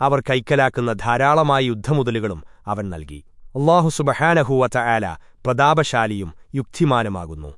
അവർ കൈക്കലാക്കുന്ന ധാരാളമായ യുദ്ധമുതലുകളും അവൻ നൽകി. അള്ളാഹു സുബഹാനഹൂവത്ത ആല പ്രതാപശാലിയും യുക്തിമാനുമാകുന്നു.